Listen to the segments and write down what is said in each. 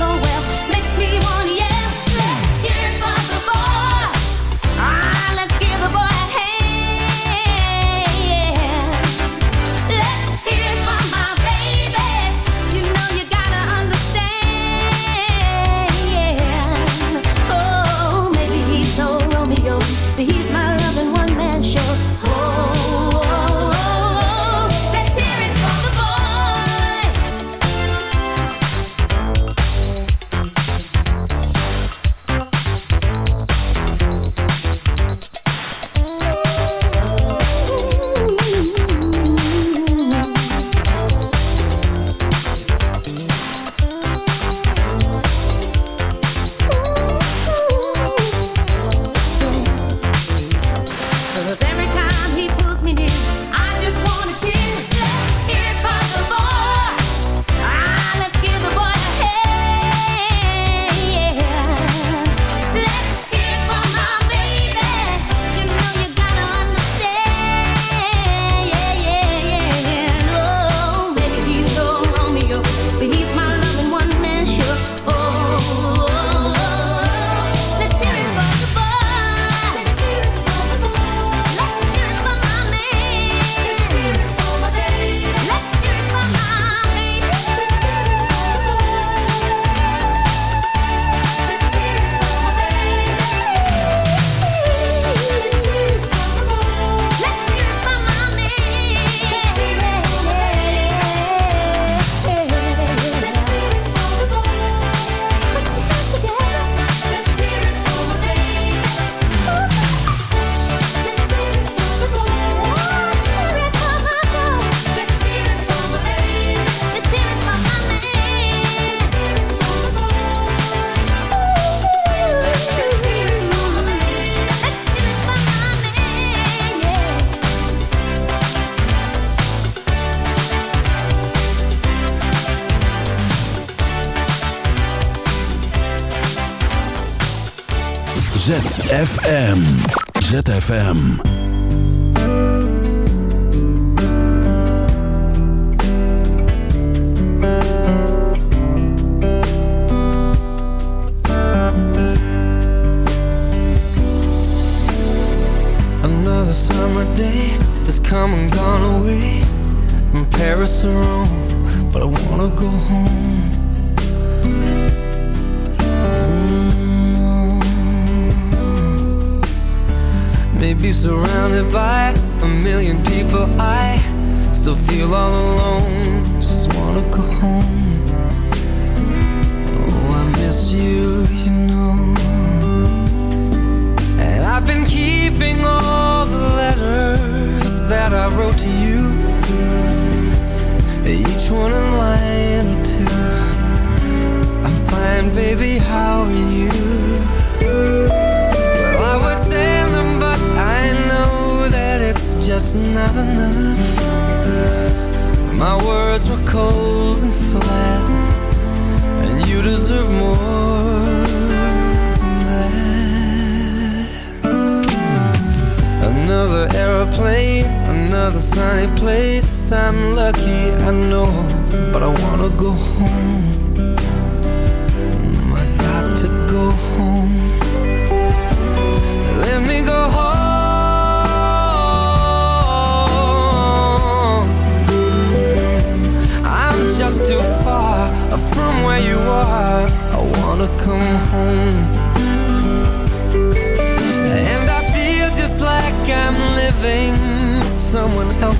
always ZFM. ZFM. Another summer day has come and gone away from Paris or Rome, but I wanna go home. Feel all alone another sunny place. I'm lucky, I know, but I wanna go home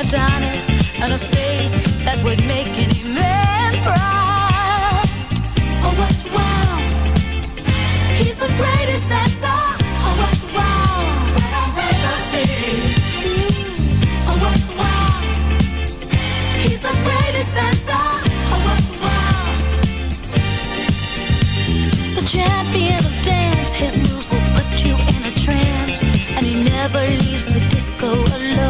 Adonis and a face that would make any man proud. Oh, what wow! He's the greatest that's all. Oh, what wow! That I've ever seen. Mm. Oh, what wow! He's the greatest that's. Oh, what wow! The champion of dance, his moves will put you in a trance, and he never leaves the disco alone.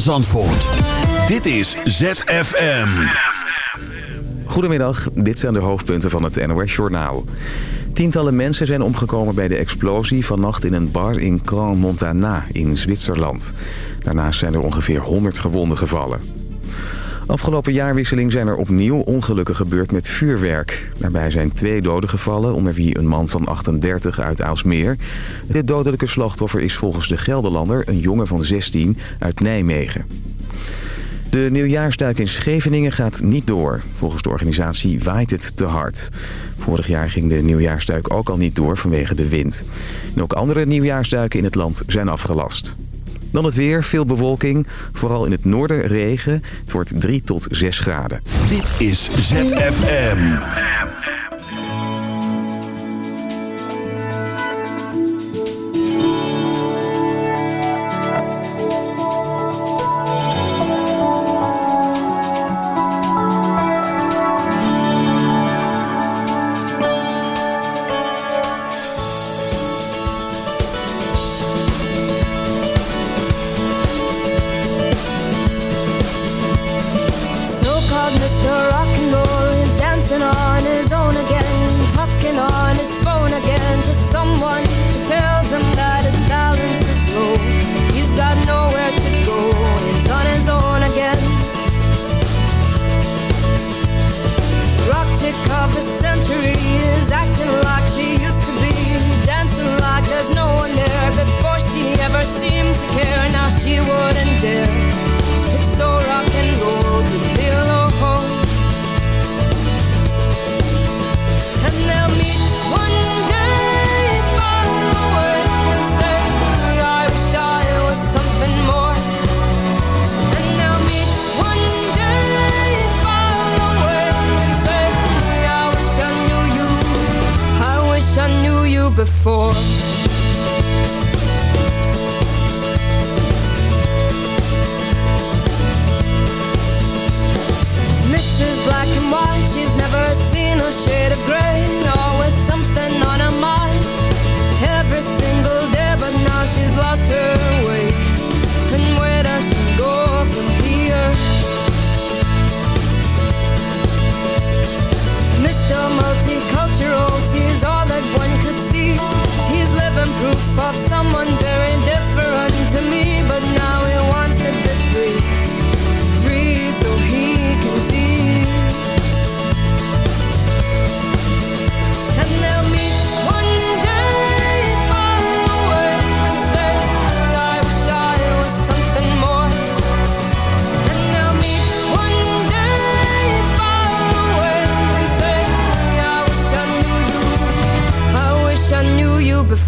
Zandvoort. Dit is ZFM. Goedemiddag, dit zijn de hoofdpunten van het NOS-journaal. Tientallen mensen zijn omgekomen bij de explosie vannacht in een bar in Grand Montana in Zwitserland. Daarnaast zijn er ongeveer 100 gewonden gevallen. Afgelopen jaarwisseling zijn er opnieuw ongelukken gebeurd met vuurwerk. Daarbij zijn twee doden gevallen, onder wie een man van 38 uit Aalsmeer. Dit dodelijke slachtoffer is volgens de Gelderlander een jongen van 16 uit Nijmegen. De nieuwjaarsduik in Scheveningen gaat niet door. Volgens de organisatie waait het te hard. Vorig jaar ging de nieuwjaarsduik ook al niet door vanwege de wind. Ook andere nieuwjaarsduiken in het land zijn afgelast. Dan het weer, veel bewolking. Vooral in het noorden regen. Het wordt 3 tot 6 graden. Dit is ZFM.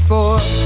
for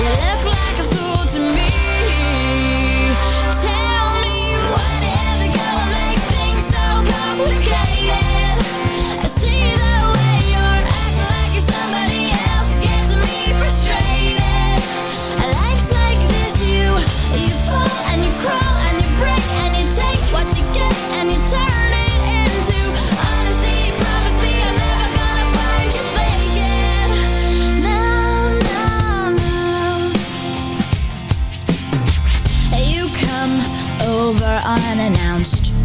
you look like a fool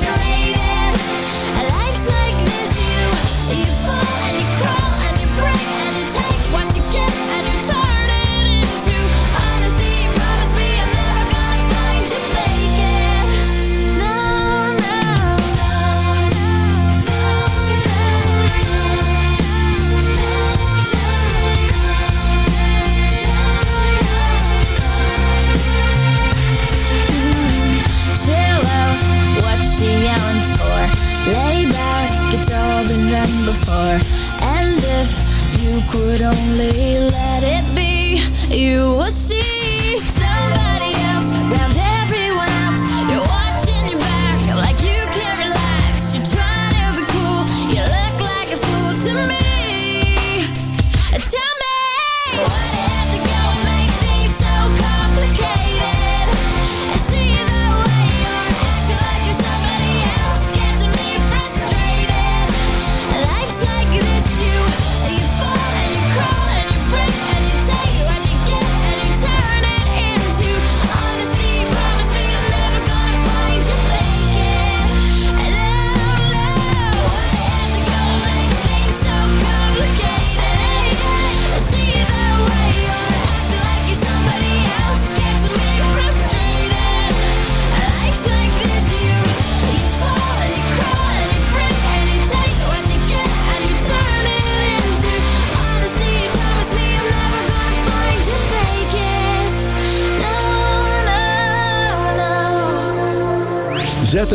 me frustrated. Could only let it be, you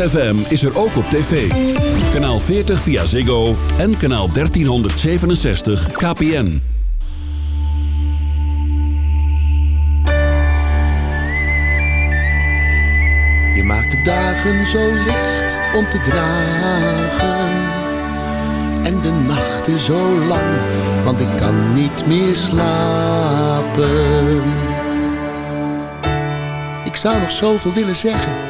ZFM is er ook op tv. Kanaal 40 via Ziggo en kanaal 1367 KPN. Je maakt de dagen zo licht om te dragen. En de nachten zo lang, want ik kan niet meer slapen. Ik zou nog zoveel willen zeggen,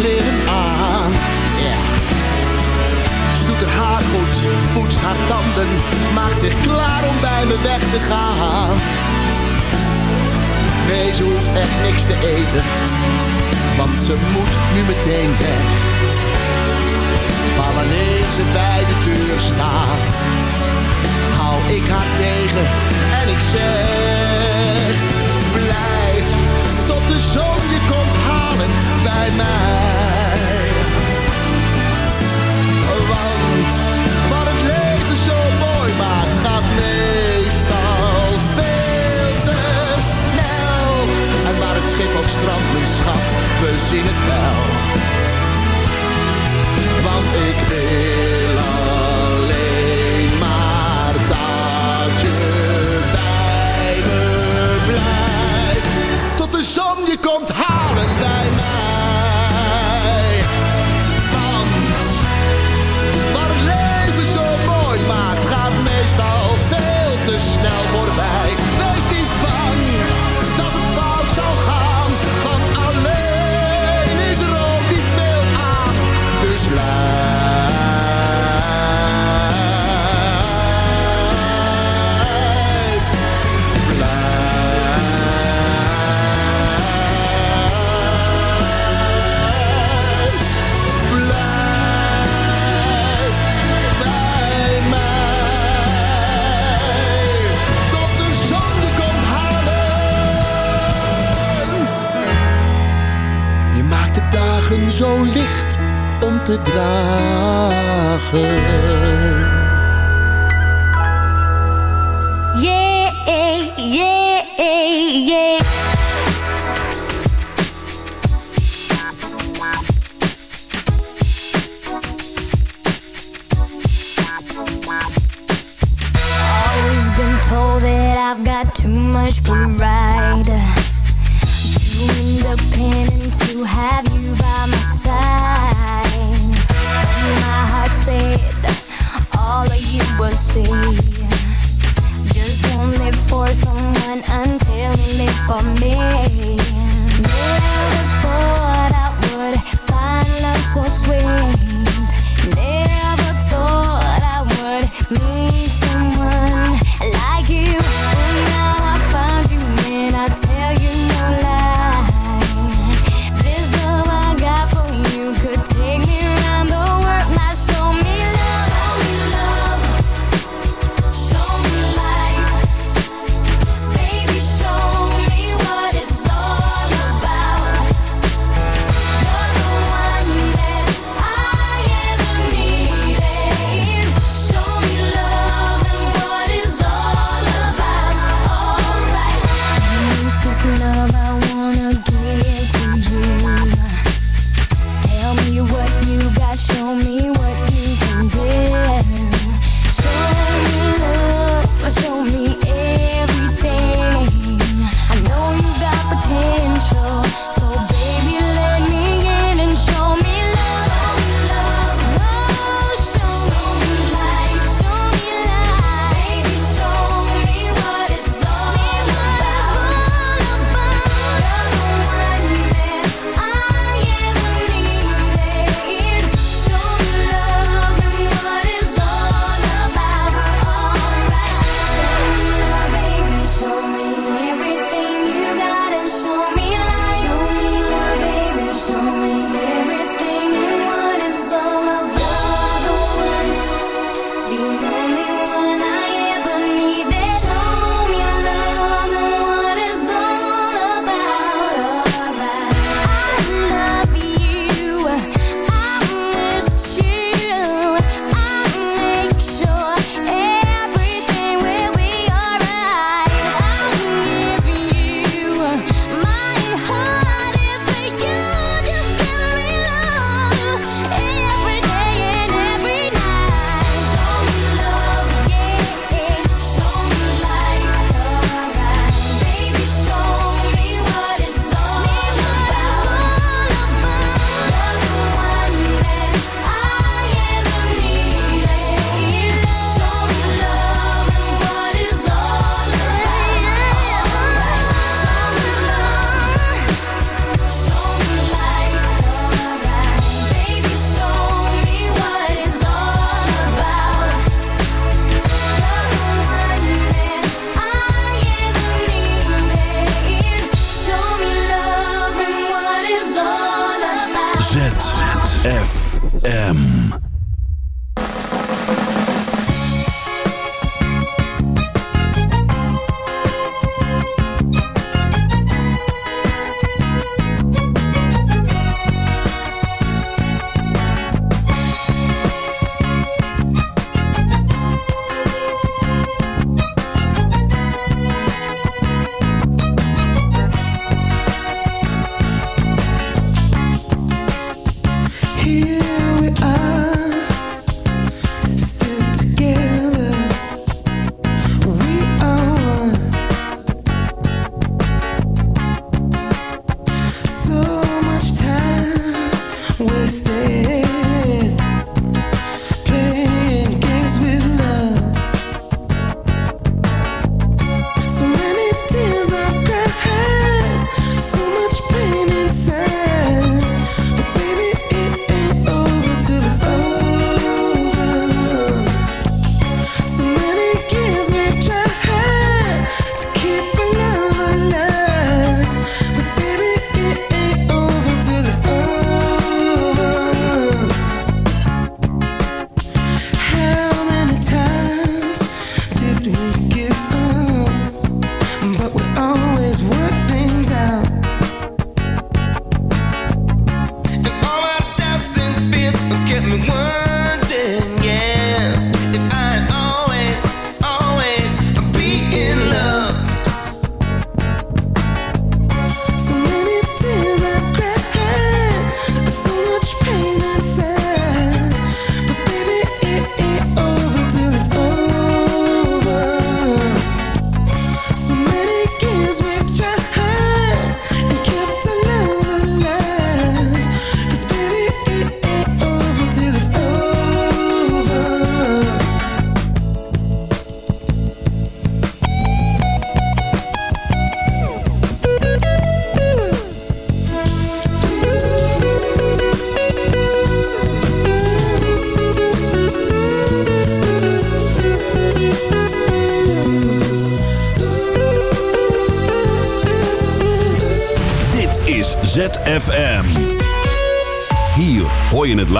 kleren aan. Yeah. Ze doet haar goed, poetst haar tanden, maakt zich klaar om bij me weg te gaan. Nee, ze hoeft echt niks te eten, want ze moet nu meteen weg. Maar wanneer ze bij de deur staat, hou ik haar tegen en ik zeg... for me.